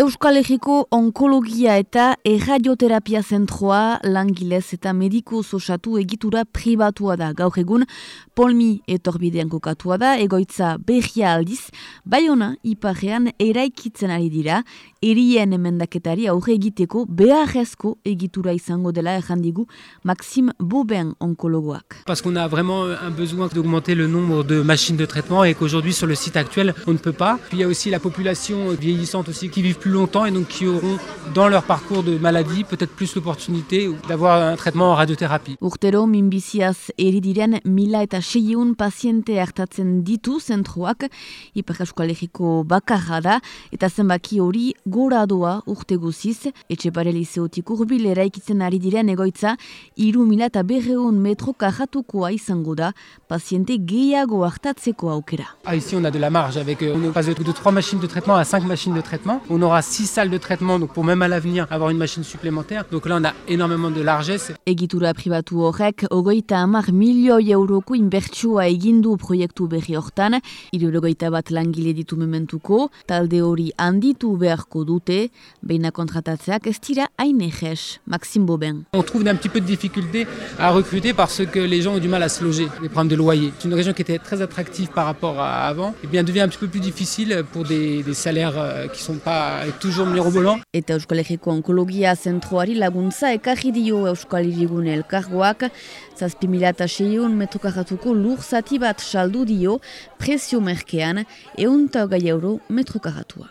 Euskal Herriko Onkologia eta Erradioterapia Zentroa langilez eta mediku osatu egitura pribatua da. Gaur egun, polmi etorbidean kokatua da, egoitza behia aldiz, bai ona, iparrean eraikitzen ari dira, erien emendaketari aurre egiteko beharrezko egitura izango dela errandigu Maxime Boben onkologoak. Parce qu'on a vraiment un besoin d'augmenter le nombre de machines de traitement et qu'aujourd'hui sur le site actuel on ne peut pas. Puis il y a aussi la population vieillissante aussi qui vivent plus longtemps et donc qui auront dans leur parcours de maladie peut-être plus l'opportunité d'avoir un traitement en radiothérapie. Urtero minbiziaz eridiren mila eta seiun paziente hartatzen ditu zentroak hiperkaskualegiko bakarra da eta zenbaki hori gora doa urte guziz, etxe parelizeotik urbil eraikitzen ari diren egoitza, iru mila eta berreun metro kajatukoa izango da, paziente gehiago hartatzeko aukera. Ah, ici on a de la marge avec euh, on passe de, de 3 machines de traitement à 5 machines de traitement. On aura 6 salles de traitement donc pour même à l'avenir avoir une machine supplémentaire. Donc là on a énormément de largesse. Egitura pribatu horrek, ogoita amar milioi euroko inbertsua egindu proiektu berri hortan, irurogoita bat langile ditu mementuko, talde hori handitu beharko dute, beina kontratatzeak ez dira hain eges, Maxime Boben. On trouve un petit peu de difficulté à recruter parce que les gens ont du mal à se loger, les problèmes de loyer. C'est une région qui était très attractive par rapport à avant, et bien devient un petit peu plus difficile pour des, des salaires euh, qui sont pas toujours mirobolants. Eta Euskal Herriko Onkologia Zentroari laguntza ekarri dio Euskal elkargoak, zazpi mila eta seion metrokarratuko lur bat saldu dio prezio merkean, eun eta hogei euro metrokarratua.